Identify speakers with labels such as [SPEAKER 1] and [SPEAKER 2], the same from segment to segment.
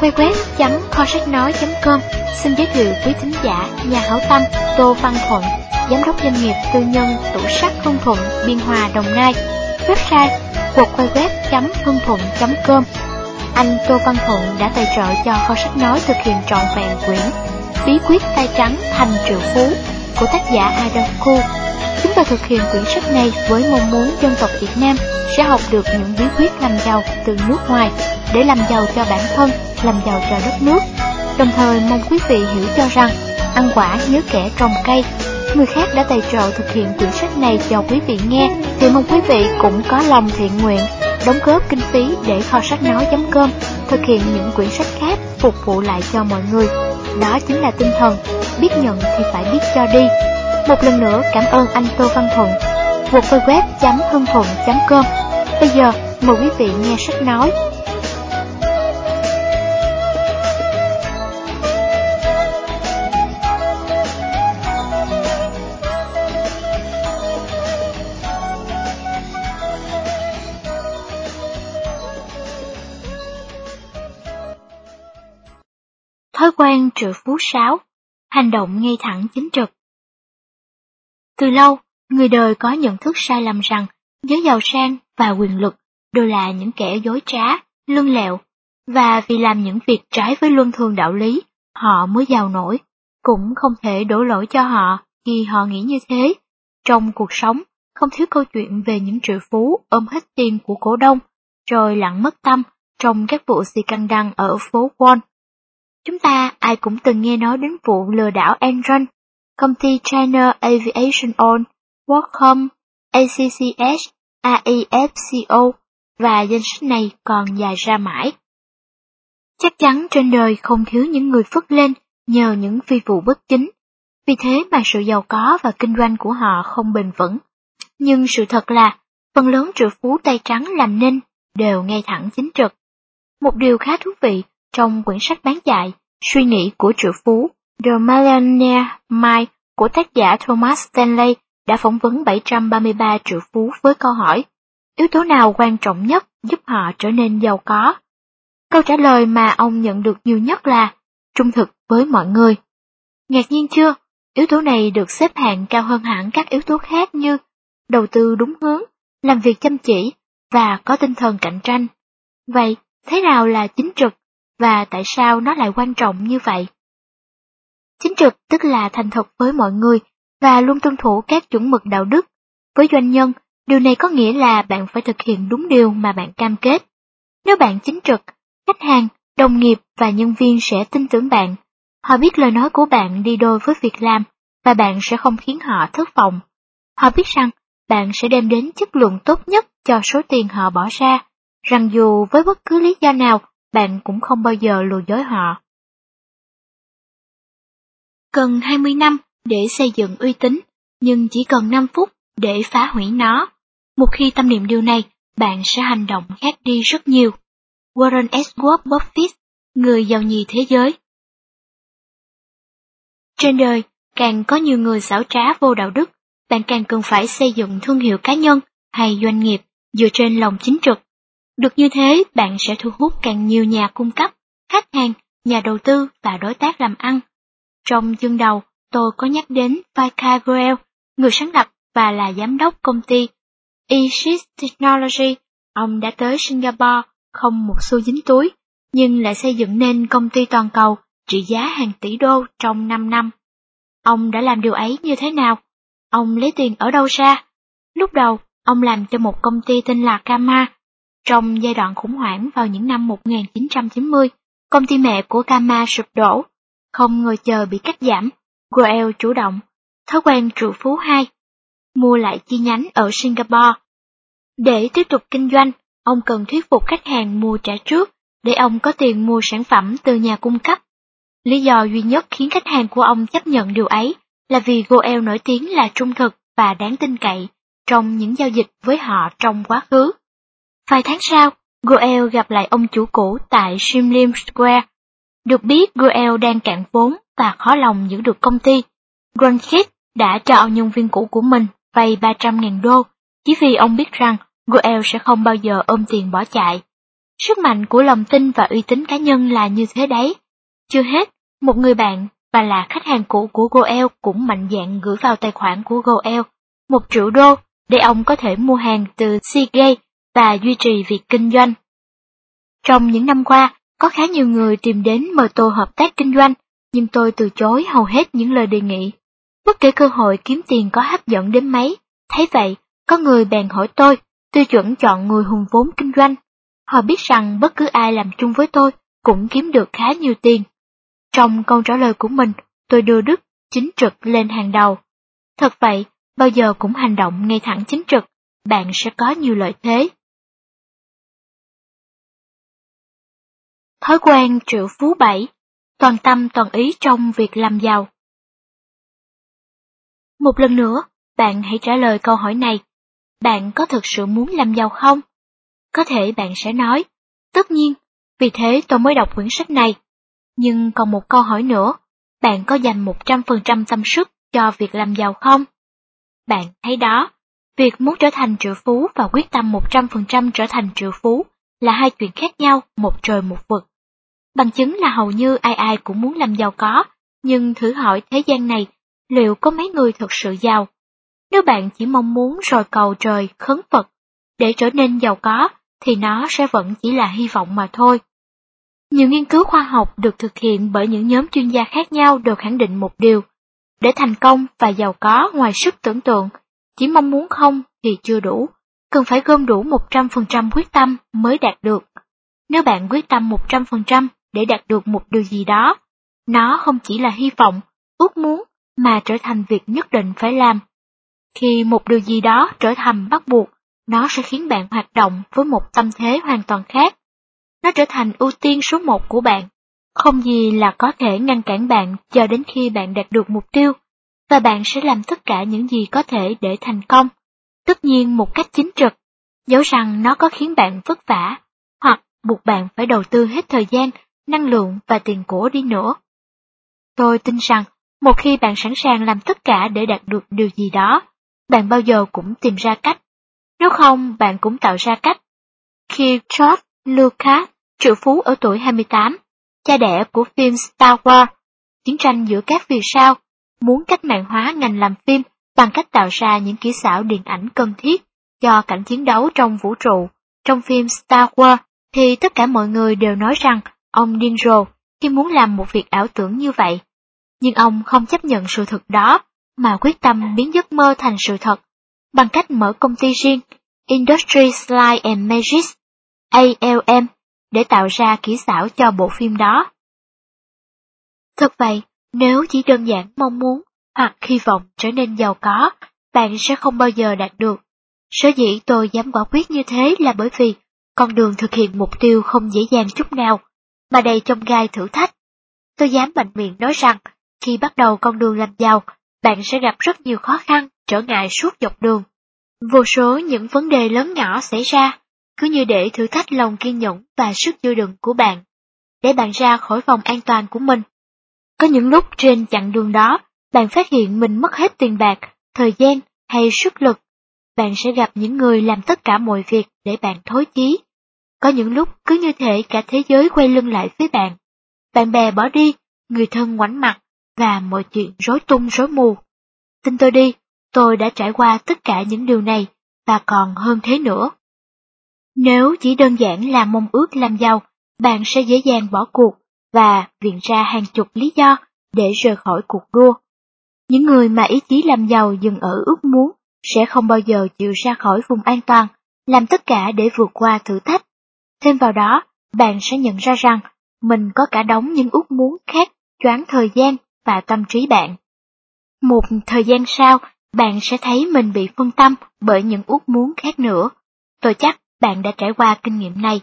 [SPEAKER 1] www.kho sách nói.com xin giới thiệu quý thính giả nhà hảo tâm Tô Văn Thuận, giám đốc doanh nghiệp tư nhân tủ sắt Hưng Thuận, Biên Hòa, Đồng Nai. Website www.hưng-thuận.com Anh Tô Văn Thuận đã tài trợ cho kho sách nói thực hiện trọn vẹn quyển Bí quyết tay trắng thành triệu phú của tác giả Adam Khu. Chúng ta thực hiện quyển sách này với mong muốn dân tộc Việt Nam sẽ học được những bí quyết làm giàu từ nước ngoài để làm giàu cho bản thân, làm giàu cho đất nước. Đồng thời mong quý vị hiểu cho rằng, ăn quả nhớ kẻ trồng cây. Người khác đã tài trợ thực hiện quyển sách này cho quý vị nghe, thì mong quý vị cũng có lòng thiện nguyện, đóng góp kinh phí để kho sách nói.com thực hiện những quyển sách khác phục vụ lại cho mọi người. Đó chính là tinh thần, biết nhận thì phải biết cho đi. Một lần nữa cảm ơn anh Tô Văn Thuận. www.hưng thuận.com Bây giờ mời quý vị nghe sách nói Thói quen triệu phú sáu, hành động ngay thẳng chính trực. Từ lâu, người đời có nhận thức sai lầm rằng giới giàu sang và quyền lực đều là những kẻ dối trá, lương lẹo, và vì làm những việc trái với luân thường đạo lý, họ mới giàu nổi, cũng không thể đổ lỗi cho họ khi họ nghĩ như thế. Trong cuộc sống, không thiếu câu chuyện về những triệu phú ôm hết tiền của cổ đông, rồi lặng mất tâm trong các vụ xì căng đăng ở phố Wall Chúng ta ai cũng từng nghe nói đến vụ lừa đảo Enron, công ty China Aviation On, WorkCom, ACCS, AEFCO và danh sách này còn dài ra mãi. Chắc chắn trên đời không thiếu những người phất lên nhờ những phi vụ bất chính, vì thế mà sự giàu có và kinh doanh của họ không bền vững. Nhưng sự thật là, phần lớn triệu phú tay trắng làm nên đều ngay thẳng chính trực. Một điều khá thú vị trong quyển sách bán chạy, Suy nghĩ của triệu phú, The Millionaire Mind của tác giả Thomas Stanley đã phỏng vấn 733 triệu phú với câu hỏi, yếu tố nào quan trọng nhất giúp họ trở nên giàu có? Câu trả lời mà ông nhận được nhiều nhất là trung thực với mọi người. Ngạc nhiên chưa? Yếu tố này được xếp hạng cao hơn hẳn các yếu tố khác như đầu tư đúng hướng, làm việc chăm chỉ và có tinh thần cạnh tranh. Vậy, thế nào là chính trực và tại sao nó lại quan trọng như vậy. Chính trực tức là thành thật với mọi người và luôn tuân thủ các chuẩn mực đạo đức. Với doanh nhân, điều này có nghĩa là bạn phải thực hiện đúng điều mà bạn cam kết. Nếu bạn chính trực, khách hàng, đồng nghiệp và nhân viên sẽ tin tưởng bạn. Họ biết lời nói của bạn đi đôi với việc làm và bạn sẽ không khiến họ thất vọng. Họ biết rằng bạn sẽ đem đến chất lượng tốt nhất cho số tiền họ bỏ ra, rằng dù với bất cứ lý do nào bạn cũng không bao giờ lừa dối họ. Cần 20 năm để xây dựng uy tín, nhưng chỉ cần 5 phút để phá hủy nó. Một khi tâm niệm điều này, bạn sẽ hành động khác đi rất nhiều. Warren S. Buffett, người giàu nhì thế giới. Trên đời, càng có nhiều người xảo trá vô đạo đức, bạn càng cần phải xây dựng thương hiệu cá nhân hay doanh nghiệp dựa trên lòng chính trực được như thế, bạn sẽ thu hút càng nhiều nhà cung cấp, khách hàng, nhà đầu tư và đối tác làm ăn. Trong chương đầu, tôi có nhắc đến Vika Goel, người sáng lập và là giám đốc công ty Isis Technology. Ông đã tới Singapore không một xu dính túi, nhưng lại xây dựng nên công ty toàn cầu trị giá hàng tỷ đô trong 5 năm. Ông đã làm điều ấy như thế nào? Ông lấy tiền ở đâu ra? Lúc đầu, ông làm cho một công ty tên là Kama, trong giai đoạn khủng hoảng vào những năm 1990, công ty mẹ của Kama sụp đổ, không ngồi chờ bị cắt giảm, Goel chủ động, thói quen trụ phú 2, mua lại chi nhánh ở Singapore. Để tiếp tục kinh doanh, ông cần thuyết phục khách hàng mua trả trước để ông có tiền mua sản phẩm từ nhà cung cấp. Lý do duy nhất khiến khách hàng của ông chấp nhận điều ấy là vì Goel nổi tiếng là trung thực và đáng tin cậy trong những giao dịch với họ trong quá khứ. Vài tháng sau, Goel gặp lại ông chủ cũ tại Shimlim Square. Được biết Goel đang cạn vốn và khó lòng giữ được công ty. Grunchit đã cho nhân viên cũ của mình vay 300.000 đô, chỉ vì ông biết rằng Goel sẽ không bao giờ ôm tiền bỏ chạy. Sức mạnh của lòng tin và uy tín cá nhân là như thế đấy. Chưa hết, một người bạn và là khách hàng cũ của Goel cũng mạnh dạn gửi vào tài khoản của Goel một triệu đô để ông có thể mua hàng từ Seagate và duy trì việc kinh doanh. Trong những năm qua, có khá nhiều người tìm đến mời tôi hợp tác kinh doanh, nhưng tôi từ chối hầu hết những lời đề nghị. Bất kể cơ hội kiếm tiền có hấp dẫn đến mấy, thấy vậy, có người bèn hỏi tôi, tiêu chuẩn chọn người hùng vốn kinh doanh. Họ biết rằng bất cứ ai làm chung với tôi cũng kiếm được khá nhiều tiền. Trong câu trả lời của mình, tôi đưa Đức chính trực lên hàng đầu. Thật vậy, bao giờ cũng hành động ngay thẳng chính trực, bạn sẽ có nhiều lợi thế. Thói quen triệu phú bảy, toàn tâm toàn ý trong việc làm giàu. Một lần nữa, bạn hãy trả lời câu hỏi này. Bạn có thực sự muốn làm giàu không? Có thể bạn sẽ nói, tất nhiên, vì thế tôi mới đọc quyển sách này. Nhưng còn một câu hỏi nữa, bạn có dành 100% tâm sức cho việc làm giàu không? Bạn thấy đó, việc muốn trở thành triệu phú và quyết tâm 100% trở thành triệu phú là hai chuyện khác nhau, một trời một vực. Bằng chứng là hầu như ai ai cũng muốn làm giàu có, nhưng thử hỏi thế gian này, liệu có mấy người thật sự giàu? Nếu bạn chỉ mong muốn rồi cầu trời, khấn Phật, để trở nên giàu có, thì nó sẽ vẫn chỉ là hy vọng mà thôi. Nhiều nghiên cứu khoa học được thực hiện bởi những nhóm chuyên gia khác nhau đều khẳng định một điều. Để thành công và giàu có ngoài sức tưởng tượng, chỉ mong muốn không thì chưa đủ, cần phải gom đủ 100% quyết tâm mới đạt được. Nếu bạn quyết tâm 100% để đạt được một điều gì đó, nó không chỉ là hy vọng, ước muốn, mà trở thành việc nhất định phải làm. Khi một điều gì đó trở thành bắt buộc, nó sẽ khiến bạn hoạt động với một tâm thế hoàn toàn khác. Nó trở thành ưu tiên số một của bạn. Không gì là có thể ngăn cản bạn cho đến khi bạn đạt được mục tiêu, và bạn sẽ làm tất cả những gì có thể để thành công. Tất nhiên một cách chính trực, dẫu rằng nó có khiến bạn vất vả, hoặc buộc bạn phải đầu tư hết thời gian, năng lượng và tiền của đi nữa. Tôi tin rằng, một khi bạn sẵn sàng làm tất cả để đạt được điều gì đó, bạn bao giờ cũng tìm ra cách. Nếu không, bạn cũng tạo ra cách. Khi George Lucas, triệu phú ở tuổi 28, cha đẻ của phim Star Wars, chiến tranh giữa các vì sao, muốn cách mạng hóa ngành làm phim bằng cách tạo ra những kỹ xảo điện ảnh cần thiết cho cảnh chiến đấu trong vũ trụ. Trong phim Star Wars thì tất cả mọi người đều nói rằng ông điên rồ khi muốn làm một việc ảo tưởng như vậy. Nhưng ông không chấp nhận sự thật đó mà quyết tâm biến giấc mơ thành sự thật bằng cách mở công ty riêng Industry Slide and Magic ALM để tạo ra kỹ xảo cho bộ phim đó. Thật vậy, nếu chỉ đơn giản mong muốn hoặc hy vọng trở nên giàu có, bạn sẽ không bao giờ đạt được. Sở dĩ tôi dám quả quyết như thế là bởi vì con đường thực hiện mục tiêu không dễ dàng chút nào, mà đầy trong gai thử thách. Tôi dám mạnh miệng nói rằng, khi bắt đầu con đường làm giàu, bạn sẽ gặp rất nhiều khó khăn, trở ngại suốt dọc đường. Vô số những vấn đề lớn nhỏ xảy ra, cứ như để thử thách lòng kiên nhẫn và sức chịu đựng của bạn, để bạn ra khỏi vòng an toàn của mình. Có những lúc trên chặng đường đó, bạn phát hiện mình mất hết tiền bạc, thời gian hay sức lực. Bạn sẽ gặp những người làm tất cả mọi việc để bạn thối chí. Có những lúc cứ như thể cả thế giới quay lưng lại với bạn. Bạn bè bỏ đi, người thân ngoảnh mặt, và mọi chuyện rối tung rối mù. Tin tôi đi, tôi đã trải qua tất cả những điều này, và còn hơn thế nữa. Nếu chỉ đơn giản là mong ước làm giàu, bạn sẽ dễ dàng bỏ cuộc và viện ra hàng chục lý do để rời khỏi cuộc đua. Những người mà ý chí làm giàu dừng ở ước muốn sẽ không bao giờ chịu ra khỏi vùng an toàn, làm tất cả để vượt qua thử thách. Thêm vào đó, bạn sẽ nhận ra rằng mình có cả đống những ước muốn khác choáng thời gian và tâm trí bạn. Một thời gian sau, bạn sẽ thấy mình bị phân tâm bởi những ước muốn khác nữa. Tôi chắc bạn đã trải qua kinh nghiệm này.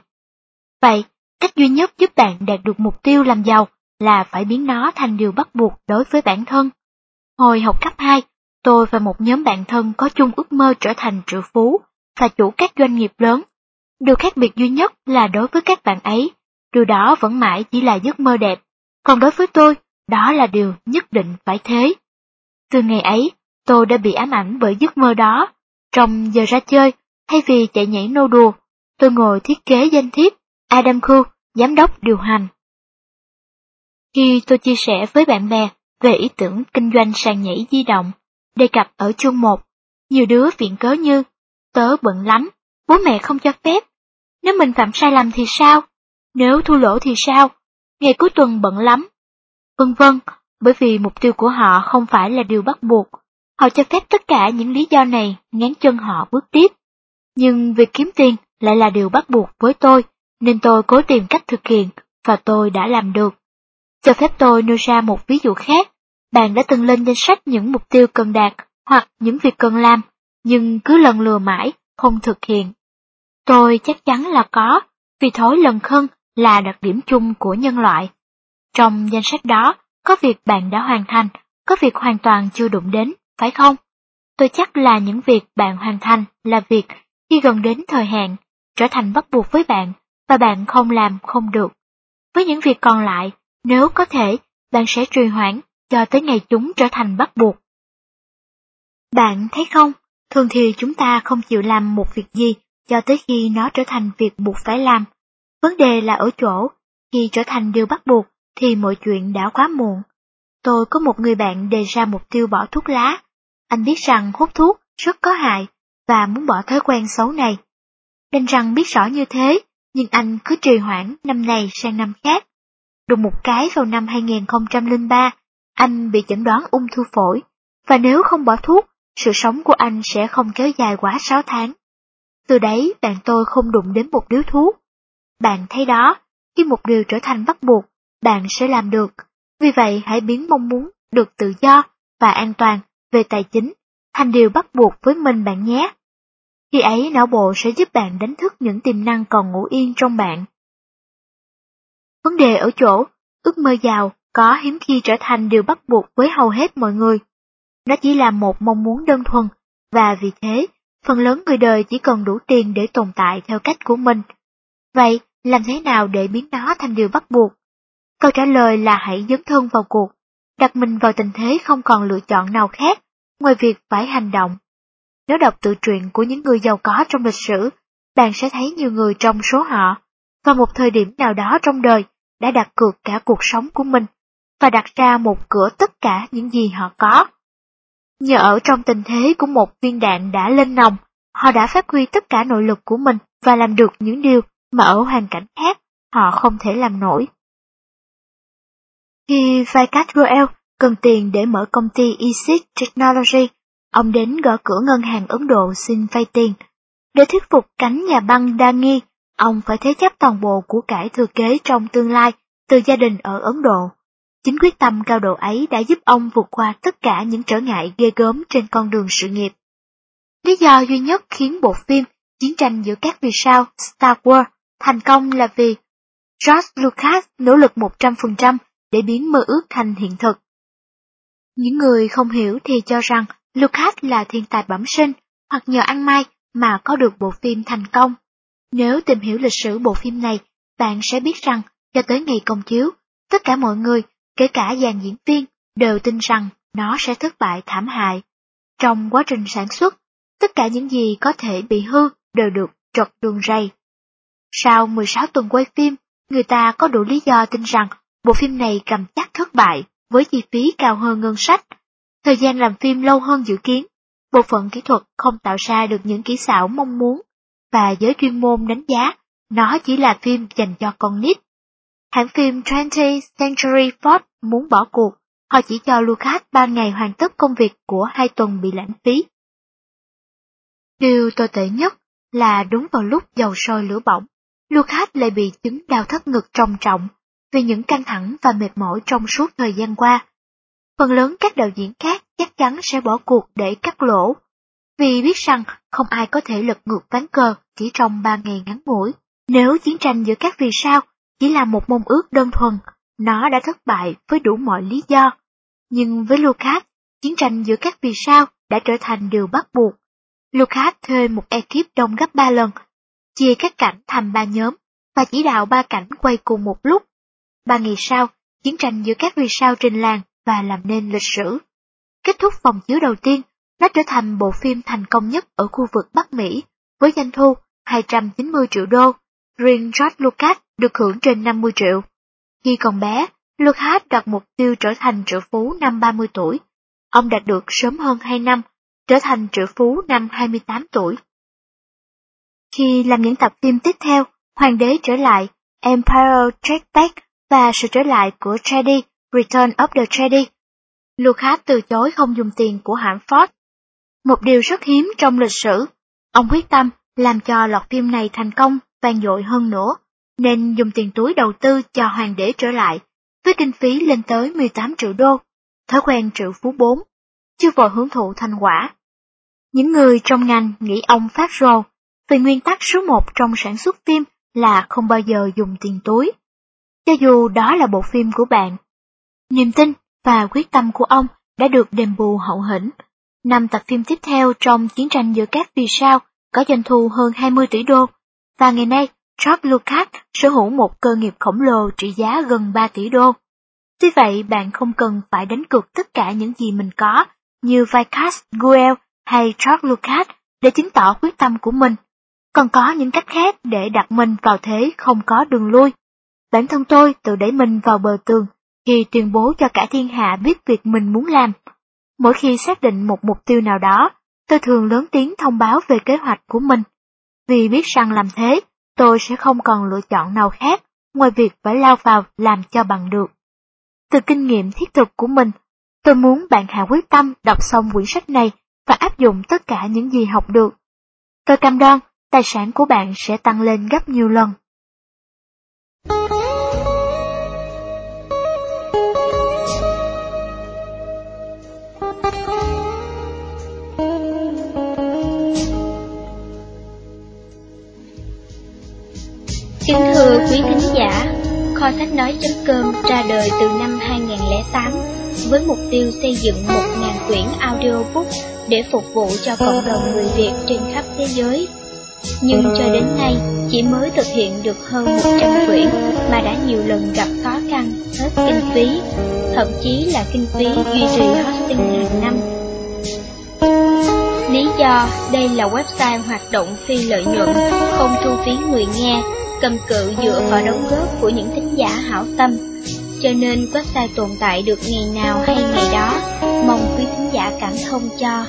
[SPEAKER 1] Vậy, cách duy nhất giúp bạn đạt được mục tiêu làm giàu là phải biến nó thành điều bắt buộc đối với bản thân. Hồi học cấp 2, tôi và một nhóm bạn thân có chung ước mơ trở thành triệu phú và chủ các doanh nghiệp lớn. Điều khác biệt duy nhất là đối với các bạn ấy, điều đó vẫn mãi chỉ là giấc mơ đẹp, còn đối với tôi, đó là điều nhất định phải thế. Từ ngày ấy, tôi đã bị ám ảnh bởi giấc mơ đó. Trong giờ ra chơi, thay vì chạy nhảy nô đùa, tôi ngồi thiết kế danh thiếp Adam Khu, giám đốc điều hành. Khi tôi chia sẻ với bạn bè về ý tưởng kinh doanh sàn nhảy di động, đề cập ở chương 1, nhiều đứa viện cớ như, tớ bận lắm, bố mẹ không cho phép, nếu mình phạm sai lầm thì sao, nếu thua lỗ thì sao, ngày cuối tuần bận lắm, vân vân, bởi vì mục tiêu của họ không phải là điều bắt buộc, họ cho phép tất cả những lý do này ngán chân họ bước tiếp. Nhưng việc kiếm tiền lại là điều bắt buộc với tôi, nên tôi cố tìm cách thực hiện, và tôi đã làm được. Cho phép tôi nêu ra một ví dụ khác, bạn đã từng lên danh sách những mục tiêu cần đạt hoặc những việc cần làm, nhưng cứ lần lừa mãi, không thực hiện. Tôi chắc chắn là có, vì thói lần khân là đặc điểm chung của nhân loại. Trong danh sách đó, có việc bạn đã hoàn thành, có việc hoàn toàn chưa đụng đến, phải không? Tôi chắc là những việc bạn hoàn thành là việc khi gần đến thời hạn, trở thành bắt buộc với bạn, và bạn không làm không được. Với những việc còn lại, nếu có thể, bạn sẽ trì hoãn cho tới ngày chúng trở thành bắt buộc. Bạn thấy không, thường thì chúng ta không chịu làm một việc gì cho tới khi nó trở thành việc buộc phải làm. Vấn đề là ở chỗ, khi trở thành điều bắt buộc thì mọi chuyện đã quá muộn. Tôi có một người bạn đề ra mục tiêu bỏ thuốc lá. Anh biết rằng hút thuốc rất có hại và muốn bỏ thói quen xấu này. Đành rằng biết rõ như thế, nhưng anh cứ trì hoãn năm này sang năm khác. Đùng một cái vào năm 2003, anh bị chẩn đoán ung thư phổi, và nếu không bỏ thuốc, sự sống của anh sẽ không kéo dài quá 6 tháng. Từ đấy bạn tôi không đụng đến một điếu thuốc. Bạn thấy đó, khi một điều trở thành bắt buộc, bạn sẽ làm được. Vì vậy hãy biến mong muốn được tự do và an toàn về tài chính thành điều bắt buộc với mình bạn nhé. Khi ấy não bộ sẽ giúp bạn đánh thức những tiềm năng còn ngủ yên trong bạn. Vấn đề ở chỗ, ước mơ giàu có hiếm khi trở thành điều bắt buộc với hầu hết mọi người. Nó chỉ là một mong muốn đơn thuần, và vì thế, phần lớn người đời chỉ cần đủ tiền để tồn tại theo cách của mình. Vậy, làm thế nào để biến nó thành điều bắt buộc? Câu trả lời là hãy dấn thân vào cuộc, đặt mình vào tình thế không còn lựa chọn nào khác ngoài việc phải hành động. Nếu đọc tự truyện của những người giàu có trong lịch sử, bạn sẽ thấy nhiều người trong số họ, vào một thời điểm nào đó trong đời, đã đặt cược cả cuộc sống của mình, và đặt ra một cửa tất cả những gì họ có. Nhờ ở trong tình thế của một viên đạn đã lên nòng, họ đã phát huy tất cả nội lực của mình và làm được những điều mà ở hoàn cảnh khác họ không thể làm nổi. Khi Vicat Roel cần tiền để mở công ty Isis Technology, ông đến gõ cửa ngân hàng Ấn Độ xin vay tiền. Để thuyết phục cánh nhà băng đa nghi, ông phải thế chấp toàn bộ của cải thừa kế trong tương lai từ gia đình ở Ấn Độ. Chính quyết tâm cao độ ấy đã giúp ông vượt qua tất cả những trở ngại ghê gớm trên con đường sự nghiệp. Lý do duy nhất khiến bộ phim Chiến tranh giữa các vì sao Star Wars thành công là vì George Lucas nỗ lực 100% để biến mơ ước thành hiện thực. Những người không hiểu thì cho rằng Lucas là thiên tài bẩm sinh hoặc nhờ ăn may mà có được bộ phim thành công. Nếu tìm hiểu lịch sử bộ phim này, bạn sẽ biết rằng cho tới ngày công chiếu, tất cả mọi người, kể cả dàn diễn viên, đều tin rằng nó sẽ thất bại thảm hại. Trong quá trình sản xuất, tất cả những gì có thể bị hư đều được trật đường ray. Sau 16 tuần quay phim, người ta có đủ lý do tin rằng bộ phim này cầm chắc thất bại với chi phí cao hơn ngân sách. Thời gian làm phim lâu hơn dự kiến, bộ phận kỹ thuật không tạo ra được những kỹ xảo mong muốn, và giới chuyên môn đánh giá nó chỉ là phim dành cho con nít. Hãng phim 20th Century Fox muốn bỏ cuộc, họ chỉ cho Lucas 3 ngày hoàn tất công việc của hai tuần bị lãng phí. Điều tồi tệ nhất là đúng vào lúc dầu sôi lửa bỏng, Lucas lại bị chứng đau thắt ngực trầm trọng vì những căng thẳng và mệt mỏi trong suốt thời gian qua. Phần lớn các đạo diễn khác chắc chắn sẽ bỏ cuộc để cắt lỗ, vì biết rằng không ai có thể lật ngược ván cờ chỉ trong ba ngày ngắn ngủi. Nếu chiến tranh giữa các vì sao chỉ là một mong ước đơn thuần, nó đã thất bại với đủ mọi lý do. Nhưng với Lucas, chiến tranh giữa các vì sao đã trở thành điều bắt buộc. Lucas thuê một ekip đông gấp ba lần, chia các cảnh thành ba nhóm và chỉ đạo ba cảnh quay cùng một lúc. Ba ngày sau, chiến tranh giữa các vì sao trình làng và làm nên lịch sử. Kết thúc phòng chiếu đầu tiên, nó trở thành bộ phim thành công nhất ở khu vực Bắc Mỹ, với doanh thu 290 triệu đô, riêng George Lucas được hưởng trên 50 triệu. Khi còn bé, Lucas đặt mục tiêu trở thành triệu phú năm 30 tuổi. Ông đạt được sớm hơn 2 năm, trở thành triệu phú năm 28 tuổi. Khi làm những tập phim tiếp theo, Hoàng đế trở lại, Empire Strikes Back và sự trở lại của Jedi, Return of the Jedi, Lucas từ chối không dùng tiền của hãng Ford. Một điều rất hiếm trong lịch sử, ông quyết tâm làm cho loạt phim này thành công vang dội hơn nữa, nên dùng tiền túi đầu tư cho hoàng đế trở lại, với kinh phí lên tới 18 triệu đô, thói quen triệu phú 4, chưa vội hưởng thụ thành quả. Những người trong ngành nghĩ ông phát rồ, vì nguyên tắc số một trong sản xuất phim là không bao giờ dùng tiền túi. Cho dù đó là bộ phim của bạn. Niềm tin và quyết tâm của ông đã được đền bù hậu hĩnh. Năm tập phim tiếp theo trong chiến tranh giữa các vì sao có doanh thu hơn 20 tỷ đô, và ngày nay George Lucas sở hữu một cơ nghiệp khổng lồ trị giá gần 3 tỷ đô. Tuy vậy bạn không cần phải đánh cược tất cả những gì mình có, như Vikas Guel hay George Lucas để chứng tỏ quyết tâm của mình. Còn có những cách khác để đặt mình vào thế không có đường lui. Bản thân tôi tự đẩy mình vào bờ tường khi tuyên bố cho cả thiên hạ biết việc mình muốn làm. Mỗi khi xác định một mục tiêu nào đó, tôi thường lớn tiếng thông báo về kế hoạch của mình. Vì biết rằng làm thế, tôi sẽ không còn lựa chọn nào khác ngoài việc phải lao vào làm cho bằng được. Từ kinh nghiệm thiết thực của mình, tôi muốn bạn hạ quyết tâm đọc xong quyển sách này và áp dụng tất cả những gì học được. Tôi cam đoan, tài sản của bạn sẽ tăng lên gấp nhiều lần.
[SPEAKER 2] Kính thưa quý thính giả, kho sách nói.com ra đời từ năm 2008 với mục tiêu xây dựng 1.000 quyển audiobook để phục vụ cho cộng đồng người Việt trên khắp thế giới. Nhưng cho đến nay, chỉ mới thực hiện được hơn 100 quyển mà đã nhiều lần gặp khó khăn, hết kinh phí, thậm chí là kinh phí duy trì hosting hàng năm. Lý do đây là website hoạt động phi lợi nhuận, không thu phí người nghe cầm cự dựa vào đóng góp của những thính giả hảo tâm, cho nên website tồn tại được ngày nào hay ngày đó, mong quý thính giả cảm thông cho.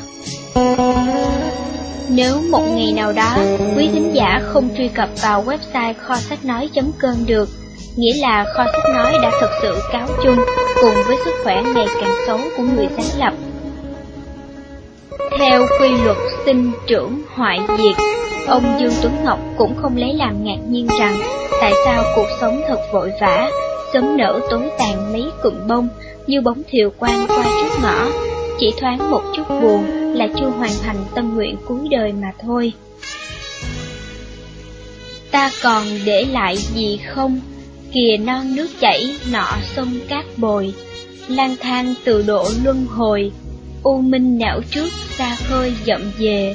[SPEAKER 2] Nếu một ngày nào đó quý thính giả không truy cập vào website kho sách nói.com được, nghĩa là kho sách nói đã thực sự cáo chung cùng với sức khỏe ngày càng xấu của người sáng lập. Theo quy luật sinh trưởng hoại diệt, Ông Dương Tuấn Ngọc cũng không lấy làm ngạc nhiên rằng tại sao cuộc sống thật vội vã, sớm nở tối tàn mấy cụm bông như bóng thiều quang qua trước ngõ, chỉ thoáng một chút buồn là chưa hoàn thành tâm nguyện cuối đời mà thôi. Ta còn để lại gì không? Kìa non nước chảy, nọ sông cát bồi, lang thang từ độ luân hồi, u minh não trước xa khơi dậm về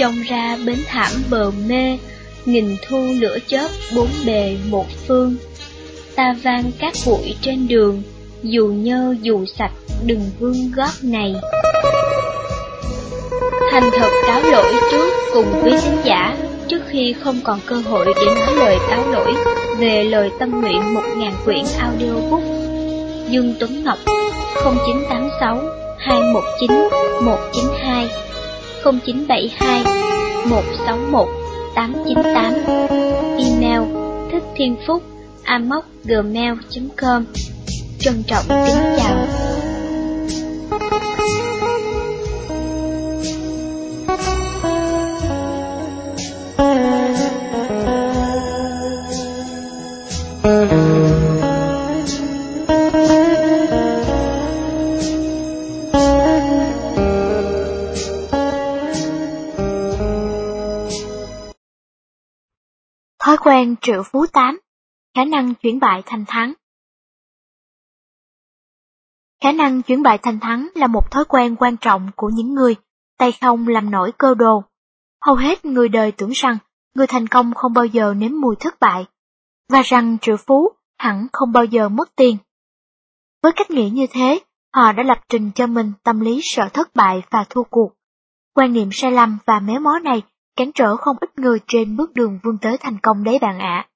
[SPEAKER 2] Trông ra bến thảm bờ mê, nghìn thu lửa chớp bốn bề một phương. Ta vang các bụi trên đường, dù nhơ dù sạch đừng vương gót này. Thành thật cáo lỗi trước cùng quý khán giả trước khi không còn cơ hội để nói lời cáo lỗi về lời tâm nguyện một ngàn quyển audiobook. Dương Tuấn Ngọc 0986 219 192 0972 161 898 Email thức thiên phúc amoc.gmail.com Trân trọng kính chào.
[SPEAKER 1] Quen triệu phú tám, khả năng chuyển bại thành thắng. Khả năng chuyển bại thành thắng là một thói quen quan trọng của những người tay không làm nổi cơ đồ. Hầu hết người đời tưởng rằng người thành công không bao giờ nếm mùi thất bại, và rằng triệu phú hẳn không bao giờ mất tiền. Với cách nghĩ như thế, họ đã lập trình cho mình tâm lý sợ thất bại và thua cuộc. Quan niệm sai lầm và méo mó này cản trở không ít người trên bước đường vươn tới thành công đấy bạn ạ.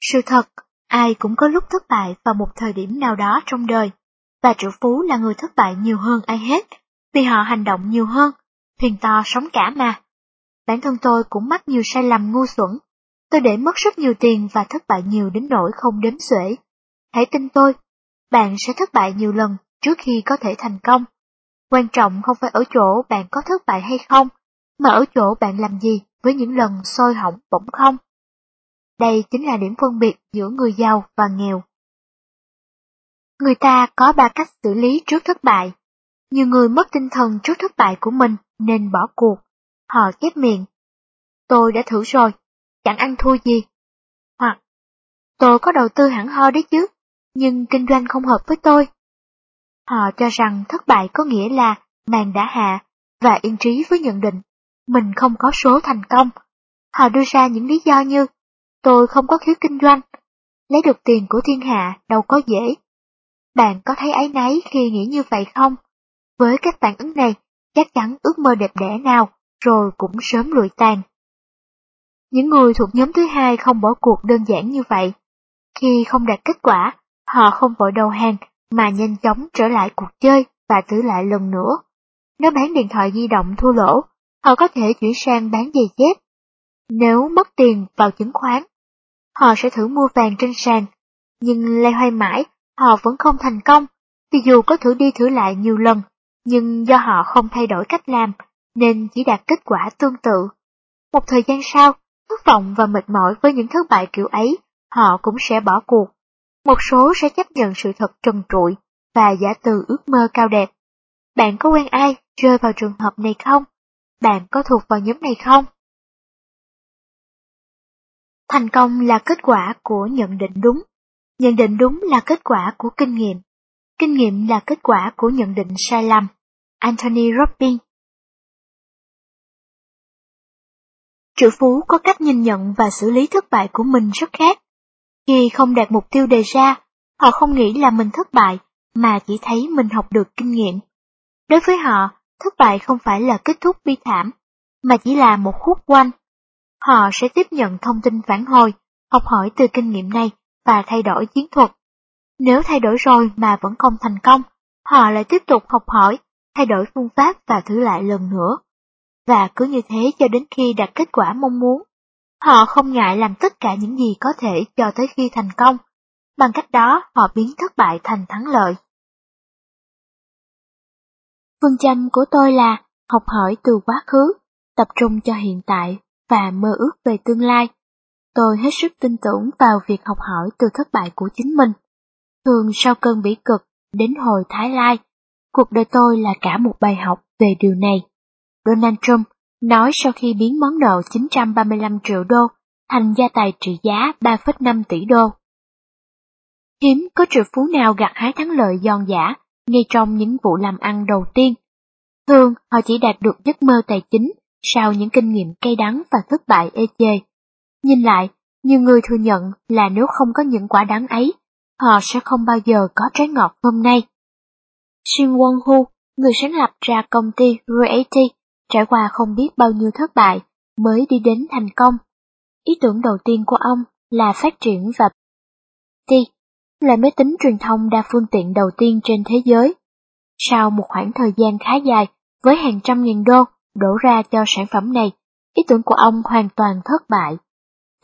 [SPEAKER 1] Sự thật, ai cũng có lúc thất bại vào một thời điểm nào đó trong đời, và triệu phú là người thất bại nhiều hơn ai hết, vì họ hành động nhiều hơn, thuyền to sóng cả mà. Bản thân tôi cũng mắc nhiều sai lầm ngu xuẩn, tôi để mất rất nhiều tiền và thất bại nhiều đến nỗi không đếm xuể. Hãy tin tôi, bạn sẽ thất bại nhiều lần trước khi có thể thành công. Quan trọng không phải ở chỗ bạn có thất bại hay không, mà ở chỗ bạn làm gì với những lần sôi hỏng bỗng không. Đây chính là điểm phân biệt giữa người giàu và nghèo. Người ta có ba cách xử lý trước thất bại. Nhiều người mất tinh thần trước thất bại của mình nên bỏ cuộc. Họ chép miệng. Tôi đã thử rồi, chẳng ăn thua gì. Hoặc, tôi có đầu tư hẳn ho đấy chứ, nhưng kinh doanh không hợp với tôi. Họ cho rằng thất bại có nghĩa là màn đã hạ và yên trí với nhận định mình không có số thành công. Họ đưa ra những lý do như tôi không có khiếu kinh doanh, lấy được tiền của thiên hạ đâu có dễ. Bạn có thấy áy náy khi nghĩ như vậy không? Với các phản ứng này, chắc chắn ước mơ đẹp đẽ nào rồi cũng sớm lụi tàn. Những người thuộc nhóm thứ hai không bỏ cuộc đơn giản như vậy. Khi không đạt kết quả, họ không vội đầu hàng mà nhanh chóng trở lại cuộc chơi và thử lại lần nữa. Nếu bán điện thoại di động thua lỗ, họ có thể chuyển sang bán giày dép. Nếu mất tiền vào chứng khoán, họ sẽ thử mua vàng trên sàn, nhưng lay hoay mãi, họ vẫn không thành công, vì dù có thử đi thử lại nhiều lần, nhưng do họ không thay đổi cách làm, nên chỉ đạt kết quả tương tự. Một thời gian sau, thất vọng và mệt mỏi với những thất bại kiểu ấy, họ cũng sẽ bỏ cuộc. Một số sẽ chấp nhận sự thật trần trụi và giả từ ước mơ cao đẹp. Bạn có quen ai rơi vào trường hợp này không? Bạn có thuộc vào nhóm này không? Thành công là kết quả của nhận định đúng. Nhận định đúng là kết quả của kinh nghiệm. Kinh nghiệm là kết quả của nhận định sai lầm. Anthony Robbins Triệu phú có cách nhìn nhận và xử lý thất bại của mình rất khác. Khi không đạt mục tiêu đề ra, họ không nghĩ là mình thất bại, mà chỉ thấy mình học được kinh nghiệm. Đối với họ, thất bại không phải là kết thúc bi thảm, mà chỉ là một khúc quanh. Họ sẽ tiếp nhận thông tin phản hồi, học hỏi từ kinh nghiệm này và thay đổi chiến thuật. Nếu thay đổi rồi mà vẫn không thành công, họ lại tiếp tục học hỏi, thay đổi phương pháp và thử lại lần nữa. Và cứ như thế cho đến khi đạt kết quả mong muốn. Họ không ngại làm tất cả những gì có thể cho tới khi thành công. Bằng cách đó họ biến thất bại thành thắng lợi. Phương châm của tôi là học hỏi từ quá khứ, tập trung cho hiện tại và mơ ước về tương lai. Tôi hết sức tin tưởng vào việc học hỏi từ thất bại của chính mình. Thường sau cơn bỉ cực đến hồi Thái Lai, cuộc đời tôi là cả một bài học về điều này. Donald Trump nói sau khi biến món nợ 935 triệu đô thành gia tài trị giá 3,5 tỷ đô. Hiếm có triệu phú nào gặt hái thắng lợi giòn giả ngay trong những vụ làm ăn đầu tiên. Thường họ chỉ đạt được giấc mơ tài chính sau những kinh nghiệm cay đắng và thất bại ê chề. Nhìn lại, nhiều người thừa nhận là nếu không có những quả đắng ấy, họ sẽ không bao giờ có trái ngọt hôm nay. Shin Won Hu, người sáng lập ra công ty Royalty, trải qua không biết bao nhiêu thất bại mới đi đến thành công. Ý tưởng đầu tiên của ông là phát triển và T là máy tính truyền thông đa phương tiện đầu tiên trên thế giới. Sau một khoảng thời gian khá dài, với hàng trăm nghìn đô đổ ra cho sản phẩm này, ý tưởng của ông hoàn toàn thất bại.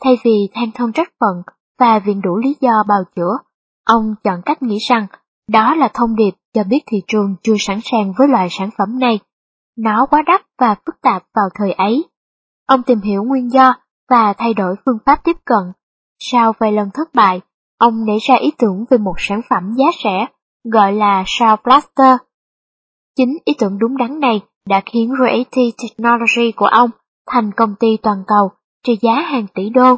[SPEAKER 1] Thay vì than thân trách phận và viện đủ lý do bào chữa, ông chọn cách nghĩ rằng đó là thông điệp cho biết thị trường chưa sẵn sàng với loại sản phẩm này. Nó quá đắt và phức tạp vào thời ấy. Ông tìm hiểu nguyên do và thay đổi phương pháp tiếp cận. Sau vài lần thất bại, ông nảy ra ý tưởng về một sản phẩm giá rẻ, gọi là Sound Blaster. Chính ý tưởng đúng đắn này đã khiến Reality Technology của ông thành công ty toàn cầu, trị giá hàng tỷ đô.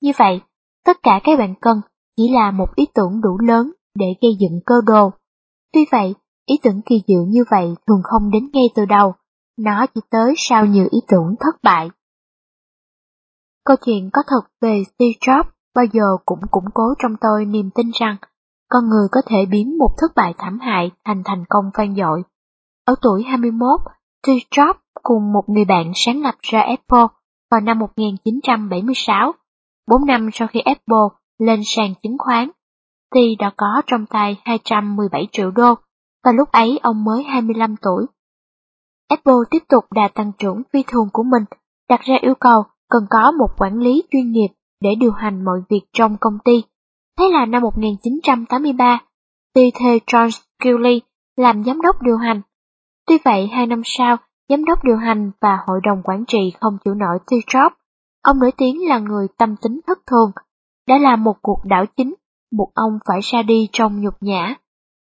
[SPEAKER 1] Như vậy, tất cả các bạn cần chỉ là một ý tưởng đủ lớn để gây dựng cơ đồ. Tuy vậy, ý tưởng kỳ diệu như vậy thường không đến ngay từ đầu, nó chỉ tới sau nhiều ý tưởng thất bại. Câu chuyện có thật về Steve Jobs bao giờ cũng củng cố trong tôi niềm tin rằng con người có thể biến một thất bại thảm hại thành thành công vang dội. Ở tuổi 21, Steve Jobs cùng một người bạn sáng lập ra Apple vào năm 1976, 4 năm sau khi Apple lên sàn chứng khoán. Thì đã có trong tay 217 triệu đô, và lúc ấy ông mới 25 tuổi. Apple tiếp tục đà tăng trưởng phi thường của mình, đặt ra yêu cầu cần có một quản lý chuyên nghiệp để điều hành mọi việc trong công ty. Thế là năm 1983, T. thuê John Skilly làm giám đốc điều hành. Tuy vậy, hai năm sau, giám đốc điều hành và hội đồng quản trị không chịu nổi Steve Jobs. Ông nổi tiếng là người tâm tính thất thường, đã là một cuộc đảo chính, buộc ông phải ra đi trong nhục nhã.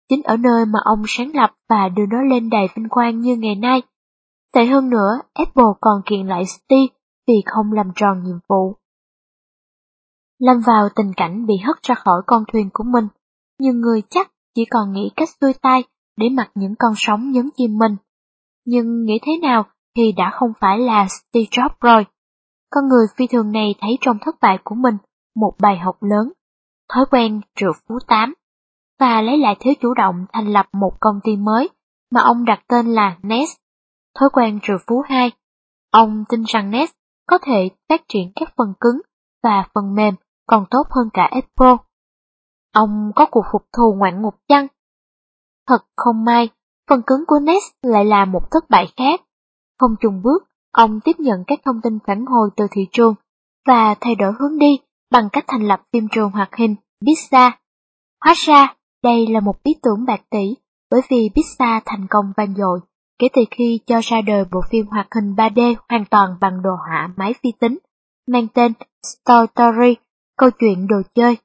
[SPEAKER 1] Chính ở nơi mà ông sáng lập và đưa nó lên đài vinh quang như ngày nay. Tệ hơn nữa, Apple còn kiện lại Steve vì không làm tròn nhiệm vụ. Lâm vào tình cảnh bị hất ra khỏi con thuyền của mình, nhưng người chắc chỉ còn nghĩ cách xuôi tay để mặc những con sóng nhấn chìm mình. Nhưng nghĩ thế nào thì đã không phải là Steve Jobs rồi. Con người phi thường này thấy trong thất bại của mình một bài học lớn, thói quen rượu phú tám, và lấy lại thế chủ động thành lập một công ty mới mà ông đặt tên là Nest. Thói quen rượu phú hai, ông tin rằng Nest có thể phát triển các phần cứng và phần mềm còn tốt hơn cả Apple. Ông có cuộc phục thù ngoạn ngục chăng? Thật không may, phần cứng của Nest lại là một thất bại khác. Không trùng bước, ông tiếp nhận các thông tin phản hồi từ thị trường và thay đổi hướng đi bằng cách thành lập phim trường hoạt hình Pizza. Hóa ra, đây là một ý tưởng bạc tỷ bởi vì Pizza thành công vang dội kể từ khi cho ra đời bộ phim hoạt hình 3D hoàn toàn bằng đồ họa máy vi tính, mang tên Story, câu chuyện đồ chơi.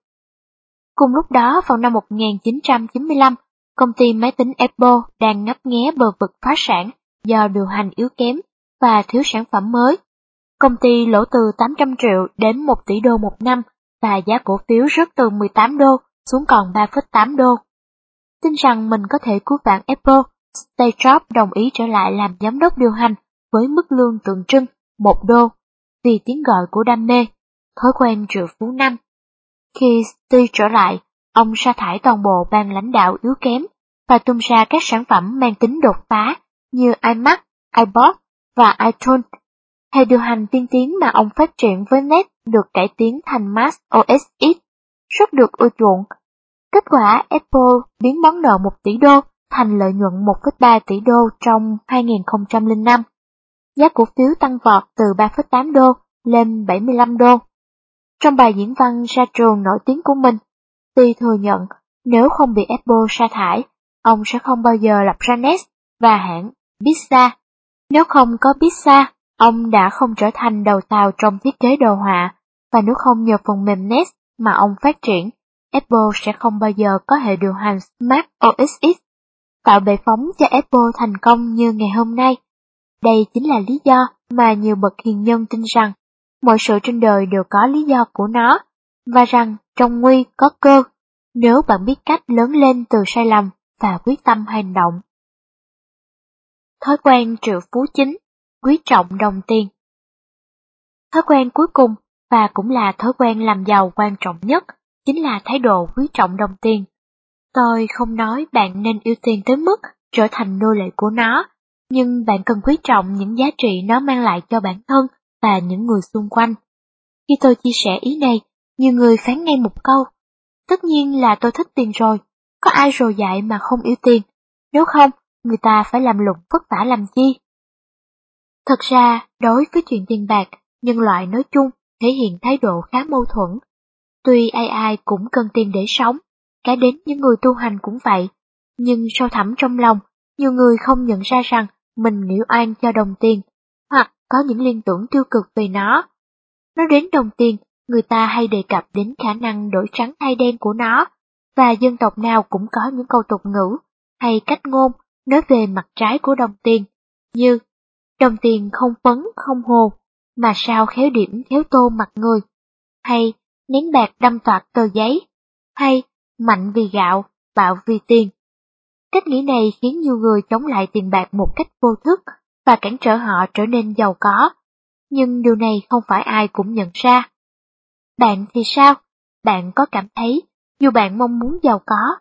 [SPEAKER 1] Cùng lúc đó vào năm 1995, công ty máy tính Apple đang ngấp nghé bờ vực phá sản do điều hành yếu kém và thiếu sản phẩm mới. Công ty lỗ từ 800 triệu đến 1 tỷ đô một năm và giá cổ phiếu rớt từ 18 đô xuống còn 3,8 đô. Tin rằng mình có thể cứu vãn Apple, Steve Jobs đồng ý trở lại làm giám đốc điều hành với mức lương tượng trưng 1 đô vì tiếng gọi của đam mê, thói quen triệu phú năm. Khi Steve trở lại, ông sa thải toàn bộ ban lãnh đạo yếu kém và tung ra các sản phẩm mang tính đột phá như iMac, iPod và iTunes. Hệ điều hành tiên tiến mà ông phát triển với Net được cải tiến thành Mac OS X, rất được ưa chuộng. Kết quả Apple biến món nợ 1 tỷ đô thành lợi nhuận 1,3 tỷ đô trong 2005. Giá cổ phiếu tăng vọt từ 3,8 đô lên 75 đô. Trong bài diễn văn ra trường nổi tiếng của mình, Ti thừa nhận nếu không bị Apple sa thải, ông sẽ không bao giờ lập ra Nest và hãng Pizza. Nếu không có Pizza, ông đã không trở thành đầu tàu trong thiết kế đồ họa, và nếu không nhờ phần mềm Nest mà ông phát triển, Apple sẽ không bao giờ có hệ điều hành Smart OS X, tạo bệ phóng cho Apple thành công như ngày hôm nay. Đây chính là lý do mà nhiều bậc hiền nhân tin rằng mọi sự trên đời đều có lý do của nó, và rằng trong nguy có cơ, nếu bạn biết cách lớn lên từ sai lầm và quyết tâm hành động. Thói quen triệu phú chính, quý trọng đồng tiền Thói quen cuối cùng và cũng là thói quen làm giàu quan trọng nhất, chính là thái độ quý trọng đồng tiền. Tôi không nói bạn nên yêu tiền tới mức trở thành nô lệ của nó, nhưng bạn cần quý trọng những giá trị nó mang lại cho bản thân và những người xung quanh. Khi tôi chia sẻ ý này, nhiều người phán ngay một câu. Tất nhiên là tôi thích tiền rồi, có ai rồi dạy mà không yêu tiền, nếu không, người ta phải làm lụng vất vả làm chi. Thật ra, đối với chuyện tiền bạc, nhân loại nói chung thể hiện thái độ khá mâu thuẫn. Tuy ai ai cũng cần tiền để sống, cả đến những người tu hành cũng vậy, nhưng sâu thẳm trong lòng, nhiều người không nhận ra rằng mình nhiễu oan cho đồng tiền, có những liên tưởng tiêu cực về nó. Nói đến đồng tiền, người ta hay đề cập đến khả năng đổi trắng thay đen của nó, và dân tộc nào cũng có những câu tục ngữ hay cách ngôn nói về mặt trái của đồng tiền, như đồng tiền không phấn không hồ, mà sao khéo điểm khéo tô mặt người, hay nén bạc đâm toạc tờ giấy, hay mạnh vì gạo, bạo vì tiền. Cách nghĩ này khiến nhiều người chống lại tiền bạc một cách vô thức và cản trở họ trở nên giàu có, nhưng điều này không phải ai cũng nhận ra. Bạn thì sao? Bạn có cảm thấy dù bạn mong muốn giàu có,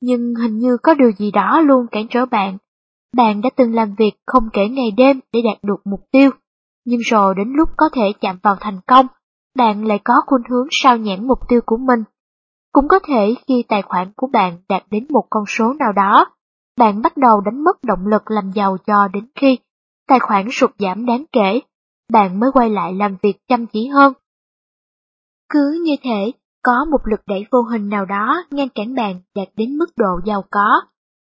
[SPEAKER 1] nhưng hình như có điều gì đó luôn cản trở bạn, bạn đã từng làm việc không kể ngày đêm để đạt được mục tiêu, nhưng rồi đến lúc có thể chạm vào thành công, bạn lại có khuynh hướng sao nhãn mục tiêu của mình. Cũng có thể khi tài khoản của bạn đạt đến một con số nào đó, bạn bắt đầu đánh mất động lực làm giàu cho đến khi tài khoản sụt giảm đáng kể, bạn mới quay lại làm việc chăm chỉ hơn. Cứ như thế, có một lực đẩy vô hình nào đó ngăn cản bạn đạt đến mức độ giàu có.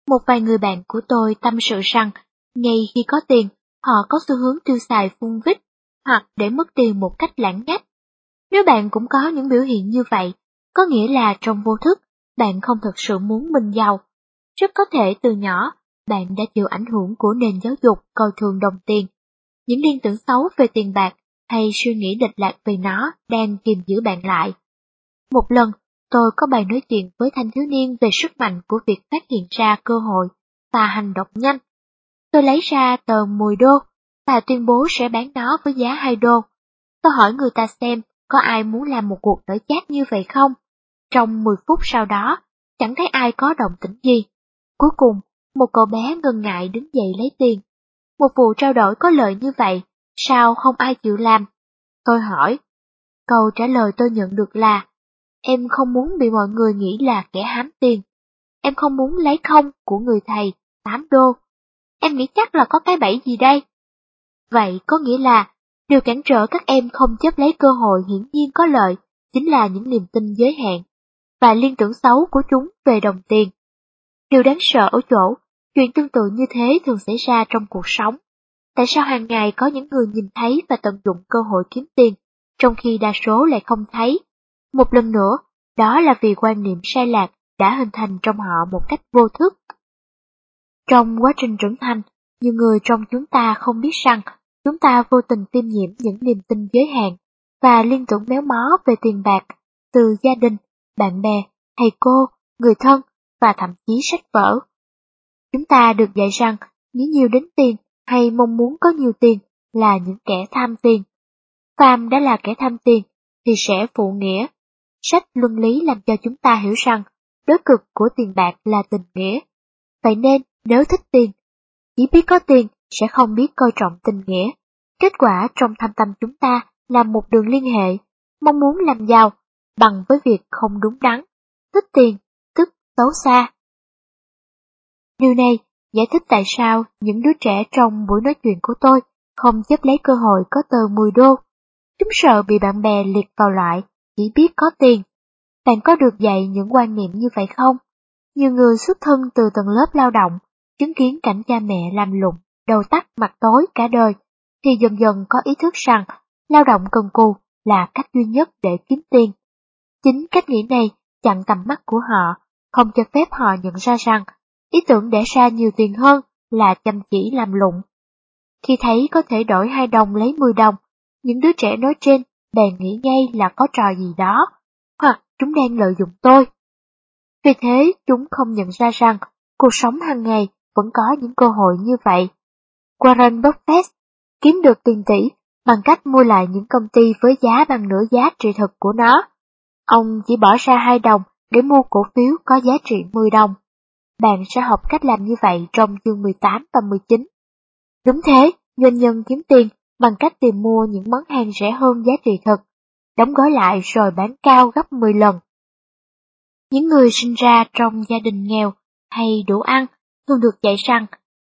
[SPEAKER 1] Một vài người bạn của tôi tâm sự rằng, ngay khi có tiền, họ có xu hướng tiêu xài phung vít, hoặc để mất tiền một cách lãng nhách. Nếu bạn cũng có những biểu hiện như vậy, có nghĩa là trong vô thức, bạn không thực sự muốn mình giàu. Rất có thể từ nhỏ, bạn đã chịu ảnh hưởng của nền giáo dục coi thường đồng tiền. Những liên tưởng xấu về tiền bạc hay suy nghĩ địch lạc về nó đang kìm giữ bạn lại. Một lần, tôi có bài nói chuyện với thanh thiếu niên về sức mạnh của việc phát hiện ra cơ hội và hành động nhanh. Tôi lấy ra tờ 10 đô và tuyên bố sẽ bán nó với giá 2 đô. Tôi hỏi người ta xem có ai muốn làm một cuộc đổi chát như vậy không? Trong 10 phút sau đó, chẳng thấy ai có động tĩnh gì. Cuối cùng, một cậu bé ngần ngại đứng dậy lấy tiền. Một vụ trao đổi có lợi như vậy, sao không ai chịu làm? Tôi hỏi. Câu trả lời tôi nhận được là, em không muốn bị mọi người nghĩ là kẻ hám tiền. Em không muốn lấy không của người thầy, 8 đô. Em nghĩ chắc là có cái bẫy gì đây. Vậy có nghĩa là, điều cản trở các em không chấp lấy cơ hội hiển nhiên có lợi, chính là những niềm tin giới hạn, và liên tưởng xấu của chúng về đồng tiền. Điều đáng sợ ở chỗ, chuyện tương tự như thế thường xảy ra trong cuộc sống. Tại sao hàng ngày có những người nhìn thấy và tận dụng cơ hội kiếm tiền, trong khi đa số lại không thấy? Một lần nữa, đó là vì quan niệm sai lạc đã hình thành trong họ một cách vô thức. Trong quá trình trưởng thành, nhiều người trong chúng ta không biết rằng chúng ta vô tình tiêm nhiễm những niềm tin giới hạn và liên tưởng méo mó về tiền bạc từ gia đình, bạn bè, thầy cô, người thân và thậm chí sách vở. Chúng ta được dạy rằng nghĩ nhiều đến tiền hay mong muốn có nhiều tiền là những kẻ tham tiền. Phàm đã là kẻ tham tiền thì sẽ phụ nghĩa. Sách luân lý làm cho chúng ta hiểu rằng đối cực của tiền bạc là tình nghĩa. Vậy nên nếu thích tiền, chỉ biết có tiền sẽ không biết coi trọng tình nghĩa. Kết quả trong thâm tâm chúng ta là một đường liên hệ, mong muốn làm giàu bằng với việc không đúng đắn, thích tiền, xấu xa. Điều này giải thích tại sao những đứa trẻ trong buổi nói chuyện của tôi không chấp lấy cơ hội có tờ 10 đô. Chúng sợ bị bạn bè liệt vào loại, chỉ biết có tiền. Bạn có được dạy những quan niệm như vậy không? Nhiều người xuất thân từ tầng lớp lao động, chứng kiến cảnh cha mẹ làm lụng, đầu tắt mặt tối cả đời, thì dần dần có ý thức rằng lao động cần cù là cách duy nhất để kiếm tiền. Chính cách nghĩ này chặn tầm mắt của họ, không cho phép họ nhận ra rằng ý tưởng để ra nhiều tiền hơn là chăm chỉ làm lụng. Khi thấy có thể đổi hai đồng lấy 10 đồng, những đứa trẻ nói trên bèn nghĩ ngay là có trò gì đó, hoặc chúng đang lợi dụng tôi. Vì thế, chúng không nhận ra rằng cuộc sống hàng ngày vẫn có những cơ hội như vậy. Warren Buffett kiếm được tiền tỷ bằng cách mua lại những công ty với giá bằng nửa giá trị thực của nó. Ông chỉ bỏ ra 2 đồng để mua cổ phiếu có giá trị 10 đồng. Bạn sẽ học cách làm như vậy trong chương 18 và 19. Đúng thế, doanh nhân kiếm tiền bằng cách tìm mua những món hàng rẻ hơn giá trị thực, đóng gói lại rồi bán cao gấp 10 lần. Những người sinh ra trong gia đình nghèo hay đủ ăn thường được dạy rằng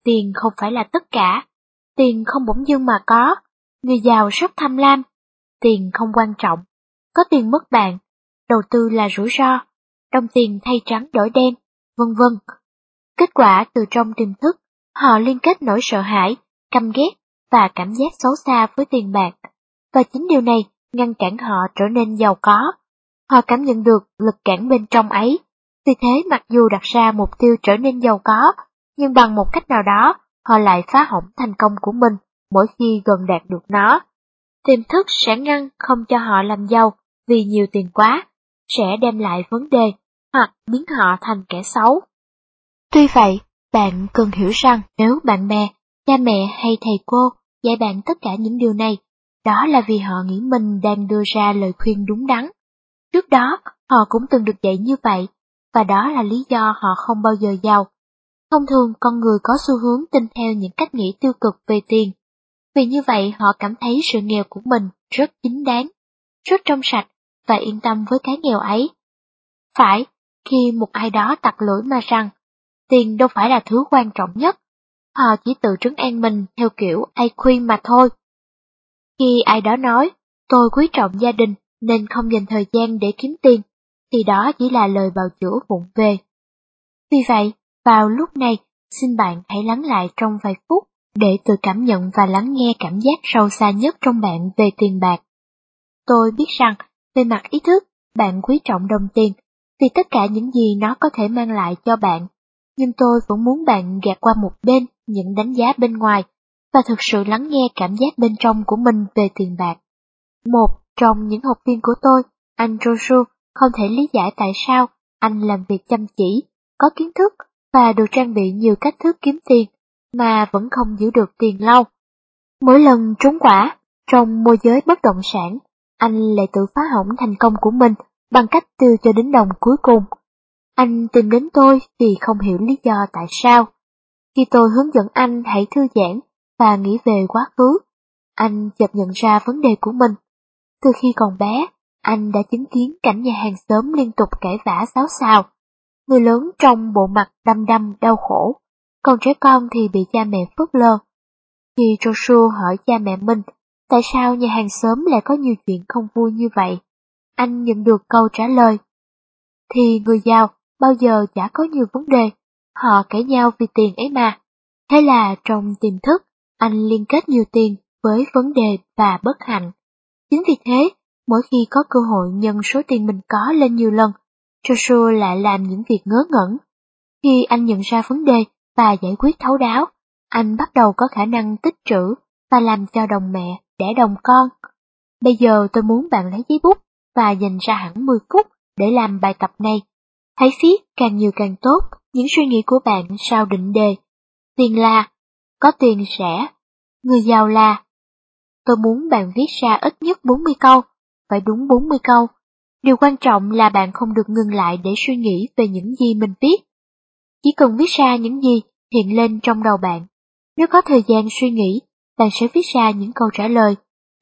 [SPEAKER 1] tiền không phải là tất cả, tiền không bỗng dưng mà có, người giàu rất tham lam, tiền không quan trọng, có tiền mất bạn, đầu tư là rủi ro, đồng tiền thay trắng đổi đen, vân vân. Kết quả từ trong tiềm thức, họ liên kết nỗi sợ hãi, căm ghét và cảm giác xấu xa với tiền bạc. Và chính điều này ngăn cản họ trở nên giàu có. Họ cảm nhận được lực cản bên trong ấy. Vì thế mặc dù đặt ra mục tiêu trở nên giàu có, nhưng bằng một cách nào đó, họ lại phá hỏng thành công của mình mỗi khi gần đạt được nó. Tiềm thức sẽ ngăn không cho họ làm giàu vì nhiều tiền quá, sẽ đem lại vấn đề hoặc biến họ thành kẻ xấu. Tuy vậy, bạn cần hiểu rằng nếu bạn bè, cha mẹ hay thầy cô dạy bạn tất cả những điều này, đó là vì họ nghĩ mình đang đưa ra lời khuyên đúng đắn. Trước đó, họ cũng từng được dạy như vậy, và đó là lý do họ không bao giờ giàu. Thông thường con người có xu hướng tin theo những cách nghĩ tiêu cực về tiền. Vì như vậy họ cảm thấy sự nghèo của mình rất chính đáng, rất trong sạch và yên tâm với cái nghèo ấy. Phải, khi một ai đó tặc lưỡi mà rằng tiền đâu phải là thứ quan trọng nhất, họ chỉ tự trấn an mình theo kiểu ai khuyên mà thôi. Khi ai đó nói, tôi quý trọng gia đình nên không dành thời gian để kiếm tiền, thì đó chỉ là lời bào chữa vụng về. Vì vậy, vào lúc này, xin bạn hãy lắng lại trong vài phút để tự cảm nhận và lắng nghe cảm giác sâu xa nhất trong bạn về tiền bạc. Tôi biết rằng, về mặt ý thức, bạn quý trọng đồng tiền, vì tất cả những gì nó có thể mang lại cho bạn. Nhưng tôi vẫn muốn bạn gạt qua một bên những đánh giá bên ngoài, và thực sự lắng nghe cảm giác bên trong của mình về tiền bạc. Một trong những học viên của tôi, anh Joshua, không thể lý giải tại sao anh làm việc chăm chỉ, có kiến thức và được trang bị nhiều cách thức kiếm tiền mà vẫn không giữ được tiền lâu. Mỗi lần trúng quả trong môi giới bất động sản, anh lại tự phá hỏng thành công của mình bằng cách từ cho đến đồng cuối cùng. Anh tìm đến tôi vì không hiểu lý do tại sao. Khi tôi hướng dẫn anh hãy thư giãn và nghĩ về quá khứ, anh chợt nhận ra vấn đề của mình. Từ khi còn bé, anh đã chứng kiến cảnh nhà hàng xóm liên tục cãi vã xáo xào. Người lớn trong bộ mặt đăm đăm đau khổ, còn trẻ con thì bị cha mẹ phớt lờ. Khi Joshua hỏi cha mẹ mình, tại sao nhà hàng xóm lại có nhiều chuyện không vui như vậy? Anh nhận được câu trả lời. Thì người giàu bao giờ chả có nhiều vấn đề, họ cãi nhau vì tiền ấy mà. Thế là trong tiềm thức, anh liên kết nhiều tiền với vấn đề và bất hạnh. Chính vì thế, mỗi khi có cơ hội nhân số tiền mình có lên nhiều lần, Joshua lại làm những việc ngớ ngẩn. Khi anh nhận ra vấn đề và giải quyết thấu đáo, anh bắt đầu có khả năng tích trữ và làm cho đồng mẹ đẻ đồng con. Bây giờ tôi muốn bạn lấy giấy bút và dành ra hẳn 10 phút để làm bài tập này. Hãy viết càng nhiều càng tốt những suy nghĩ của bạn sau định đề. Tiền là, có tiền sẽ, người giàu là. Tôi muốn bạn viết ra ít nhất 40 câu, phải đúng 40 câu. Điều quan trọng là bạn không được ngừng lại để suy nghĩ về những gì mình viết. Chỉ cần viết ra những gì hiện lên trong đầu bạn. Nếu có thời gian suy nghĩ, bạn sẽ viết ra những câu trả lời.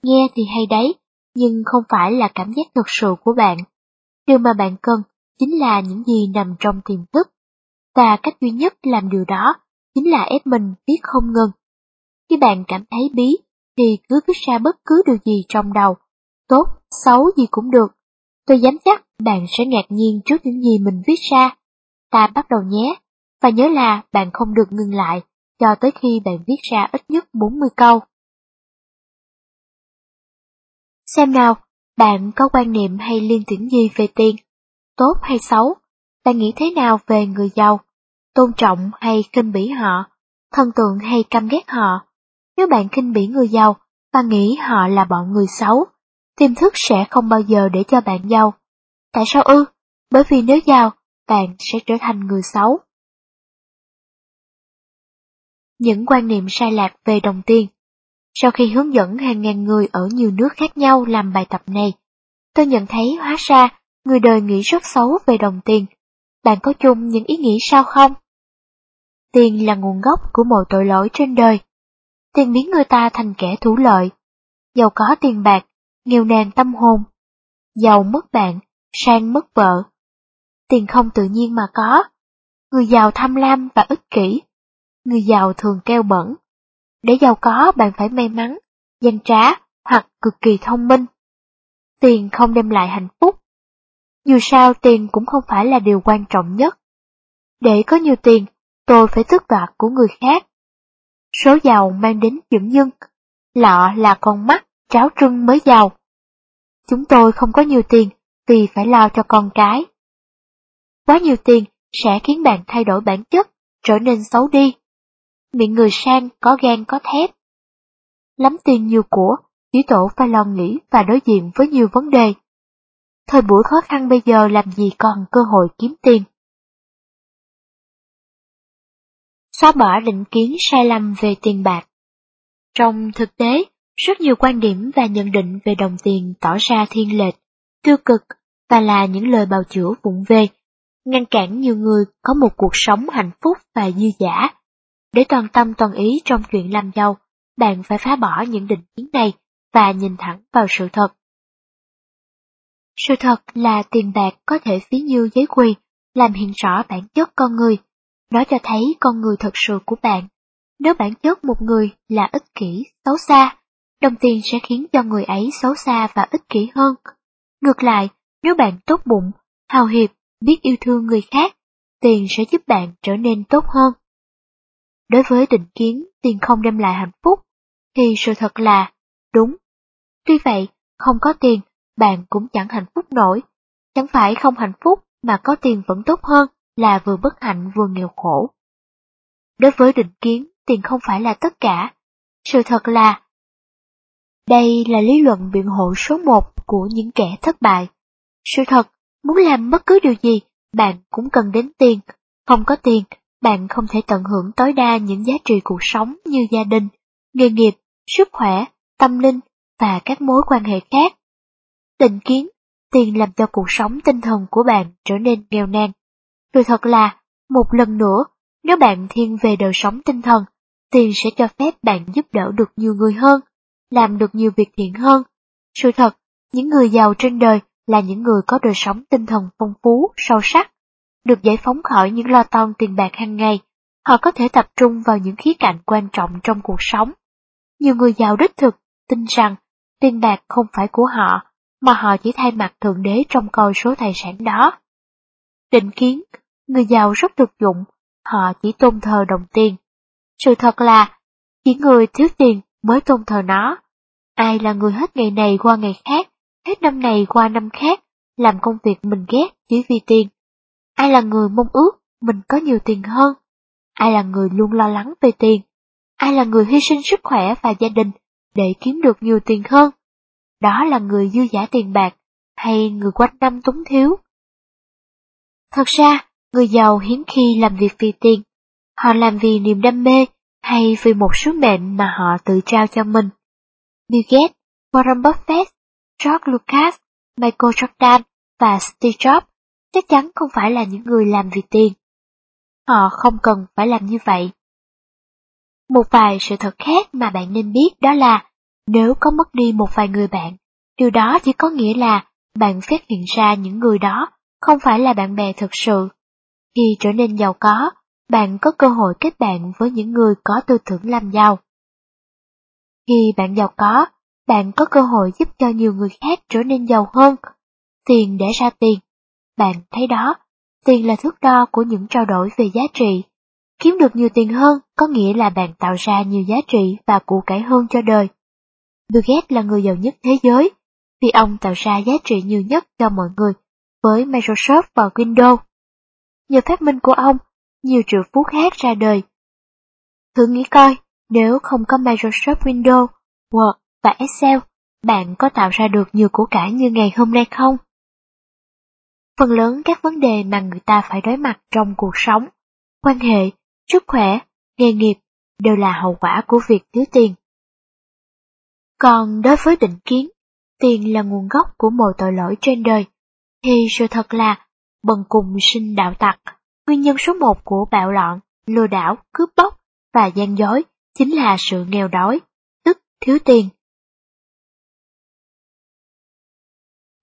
[SPEAKER 1] Nghe thì hay đấy, nhưng không phải là cảm giác thực sự của bạn. Điều mà bạn cần chính là những gì nằm trong tiềm thức. Và cách duy nhất làm điều đó chính là ép mình viết không ngừng. Khi bạn cảm thấy bí, thì cứ viết ra bất cứ điều gì trong đầu, tốt, xấu gì cũng được. Tôi dám chắc bạn sẽ ngạc nhiên trước những gì mình viết ra. Ta bắt đầu nhé, và nhớ là bạn không được ngừng lại cho tới khi bạn viết ra ít nhất 40 câu. Xem nào, bạn có quan niệm hay liên tưởng gì về tiền? Tốt hay xấu? Bạn nghĩ thế nào về người giàu? Tôn trọng hay khinh bỉ họ? Thần tượng hay căm ghét họ? Nếu bạn khinh bỉ người giàu và nghĩ họ là bọn người xấu, tiềm thức sẽ không bao giờ để cho bạn giàu. Tại sao ư? Bởi vì nếu giàu, bạn sẽ trở thành người xấu. Những quan niệm sai lạc về đồng tiền Sau khi hướng dẫn hàng ngàn người ở nhiều nước khác nhau làm bài tập này, tôi nhận thấy hóa ra người đời nghĩ rất xấu về đồng tiền. Bạn có chung những ý nghĩ sao không? Tiền là nguồn gốc của mọi tội lỗi trên đời. Tiền biến người ta thành kẻ thủ lợi. Giàu có tiền bạc, nghèo nàn tâm hồn. Giàu mất bạn, sang mất vợ. Tiền không tự nhiên mà có. Người giàu tham lam và ích kỷ. Người giàu thường keo bẩn. Để giàu có bạn phải may mắn, danh trá hoặc cực kỳ thông minh. Tiền không đem lại hạnh phúc. Dù sao tiền cũng không phải là điều quan trọng nhất. Để có nhiều tiền, tôi phải tước đoạt của người khác. Số giàu mang đến dưỡng dưng, lọ là con mắt, tráo trưng mới giàu. Chúng tôi không có nhiều tiền vì phải lo cho con cái. Quá nhiều tiền sẽ khiến bạn thay đổi bản chất, trở nên xấu đi. Miệng người sang có gan có thép. Lắm tiền nhiều của, chỉ tổ phải lo nghĩ và đối diện với nhiều vấn đề. Thời buổi khó khăn bây giờ làm gì còn cơ hội kiếm tiền. Xóa bỏ định kiến sai lầm về tiền bạc. Trong thực tế, rất nhiều quan điểm và nhận định về đồng tiền tỏ ra thiên lệch, tiêu cực và là những lời bào chữa vụng về. ngăn cản nhiều người có một cuộc sống hạnh phúc và dư giả. Để toàn tâm toàn ý trong chuyện làm giàu, bạn phải phá bỏ những định kiến này và nhìn thẳng vào sự thật. Sự thật là tiền bạc có thể phí như giấy quỳ, làm hiện rõ bản chất con người. Nó cho thấy con người thật sự của bạn. Nếu bản chất một người là ích kỷ, xấu xa, đồng tiền sẽ khiến cho người ấy xấu xa và ích kỷ hơn. Ngược lại, nếu bạn tốt bụng, hào hiệp, biết yêu thương người khác, tiền sẽ giúp bạn trở nên tốt hơn. Đối với định kiến tiền không đem lại hạnh phúc, thì sự thật là, đúng. Tuy vậy, không có tiền, bạn cũng chẳng hạnh phúc nổi. Chẳng phải không hạnh phúc mà có tiền vẫn tốt hơn là vừa bất hạnh vừa nghèo khổ. Đối với định kiến, tiền không phải là tất cả. Sự thật là, đây là lý luận biện hộ số một của những kẻ thất bại. Sự thật, muốn làm bất cứ điều gì, bạn cũng cần đến tiền. Không có tiền, bạn không thể tận hưởng tối đa những giá trị cuộc sống như gia đình, nghề nghiệp, sức khỏe, tâm linh và các mối quan hệ khác. Định kiến, tiền làm cho cuộc sống tinh thần của bạn trở nên nghèo nàn. Sự thật là, một lần nữa, nếu bạn thiên về đời sống tinh thần, tiền sẽ cho phép bạn giúp đỡ được nhiều người hơn, làm được nhiều việc thiện hơn. Sự thật, những người giàu trên đời là những người có đời sống tinh thần phong phú, sâu sắc, được giải phóng khỏi những lo toan tiền bạc hàng ngày. Họ có thể tập trung vào những khía cạnh quan trọng trong cuộc sống. Nhiều người giàu đích thực tin rằng tiền bạc không phải của họ, mà họ chỉ thay mặt Thượng Đế trong coi số tài sản đó. Định kiến, người giàu rất thực dụng, họ chỉ tôn thờ đồng tiền. Sự thật là, chỉ người thiếu tiền mới tôn thờ nó. Ai là người hết ngày này qua ngày khác, hết năm này qua năm khác, làm công việc mình ghét chỉ vì tiền. Ai là người mong ước mình có nhiều tiền hơn? Ai là người luôn lo lắng về tiền? Ai là người hy sinh sức khỏe và gia đình để kiếm được nhiều tiền hơn? Đó là người dư giả tiền bạc hay người quanh năm túng thiếu? Thật ra, người giàu hiếm khi làm việc vì tiền. Họ làm vì niềm đam mê hay vì một sứ mệnh mà họ tự trao cho mình. Bill Gates, Warren Buffett, George Lucas, Michael Jordan và Steve Jobs chắc chắn không phải là những người làm vì tiền. Họ không cần phải làm như vậy. Một vài sự thật khác mà bạn nên biết đó là nếu có mất đi một vài người bạn, điều đó chỉ có nghĩa là bạn phát hiện ra những người đó không phải là bạn bè thực sự. Khi trở nên giàu có, bạn có cơ hội kết bạn với những người có tư tưởng làm giàu. Khi bạn giàu có, bạn có cơ hội giúp cho nhiều người khác trở nên giàu hơn. Tiền để ra tiền. Bạn thấy đó, tiền là thước đo của những trao đổi về giá trị. Kiếm được nhiều tiền hơn có nghĩa là bạn tạo ra nhiều giá trị và của cải hơn cho đời. Bill Gates là người giàu nhất thế giới, vì ông tạo ra giá trị nhiều nhất cho mọi người với Microsoft và Windows. Nhờ phát minh của ông, nhiều triệu phú khác ra đời. Thử nghĩ coi, nếu không có Microsoft Windows, Word và Excel, bạn có tạo ra được nhiều của cải như ngày hôm nay không? Phần lớn các vấn đề mà người ta phải đối mặt trong cuộc sống, quan hệ, sức khỏe, nghề nghiệp đều là hậu quả của việc thiếu tiền. Còn đối với định kiến, tiền là nguồn gốc của mọi tội lỗi trên đời, thì sự thật là bần cùng sinh đạo tặc, nguyên nhân số một của bạo loạn, lừa đảo, cướp bóc và gian dối chính là sự nghèo đói, tức thiếu tiền.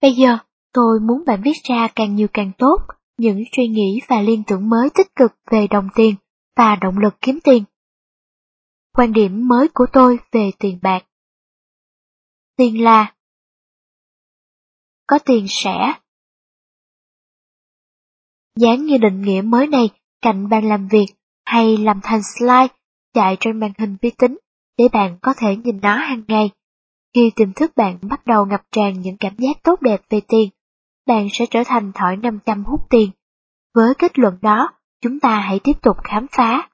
[SPEAKER 1] Bây giờ, tôi muốn bạn viết ra càng nhiều càng tốt những suy nghĩ và liên tưởng mới tích cực về đồng tiền và động lực kiếm tiền. Quan điểm mới của tôi về tiền bạc Tiền là Có tiền sẽ Dán như định nghĩa mới này cạnh bàn làm việc hay làm thành slide chạy trên màn hình vi tính để bạn có thể nhìn nó hàng ngày. Khi tiềm thức bạn bắt đầu ngập tràn những cảm giác tốt đẹp về tiền, bạn sẽ trở thành thỏi 500 hút tiền. Với kết luận đó, chúng ta hãy tiếp tục khám phá.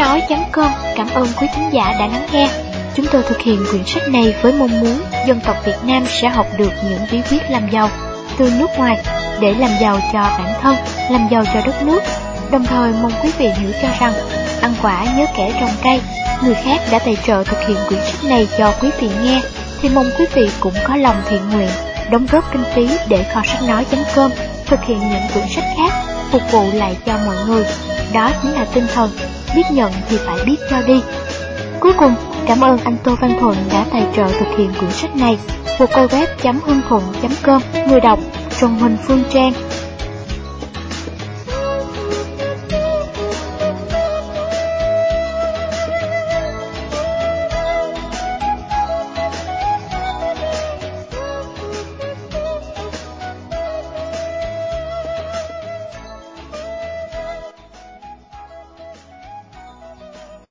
[SPEAKER 1] nói.com cảm ơn quý khán giả đã lắng nghe. Chúng tôi thực hiện quyển sách này với mong muốn dân tộc Việt Nam sẽ học được những bí quyết làm giàu từ nước ngoài để làm giàu cho bản thân, làm giàu cho đất nước. Đồng thời mong quý vị hiểu cho rằng ăn quả nhớ kẻ trồng cây, người khác đã tài trợ thực hiện quyển sách này cho quý vị nghe thì mong quý vị cũng có lòng thiện nguyện đóng góp kinh phí để kho sách nói.com thực hiện những quyển sách khác phục vụ lại cho mọi người. Đó chính là tinh thần, biết nhận thì phải biết cho đi. Cuối cùng, cảm ơn anh Tô Văn Thuận đã tài trợ thực hiện quyển sách này. Một cô web.hương thuận.com Người đọc Trần Huỳnh Phương Trang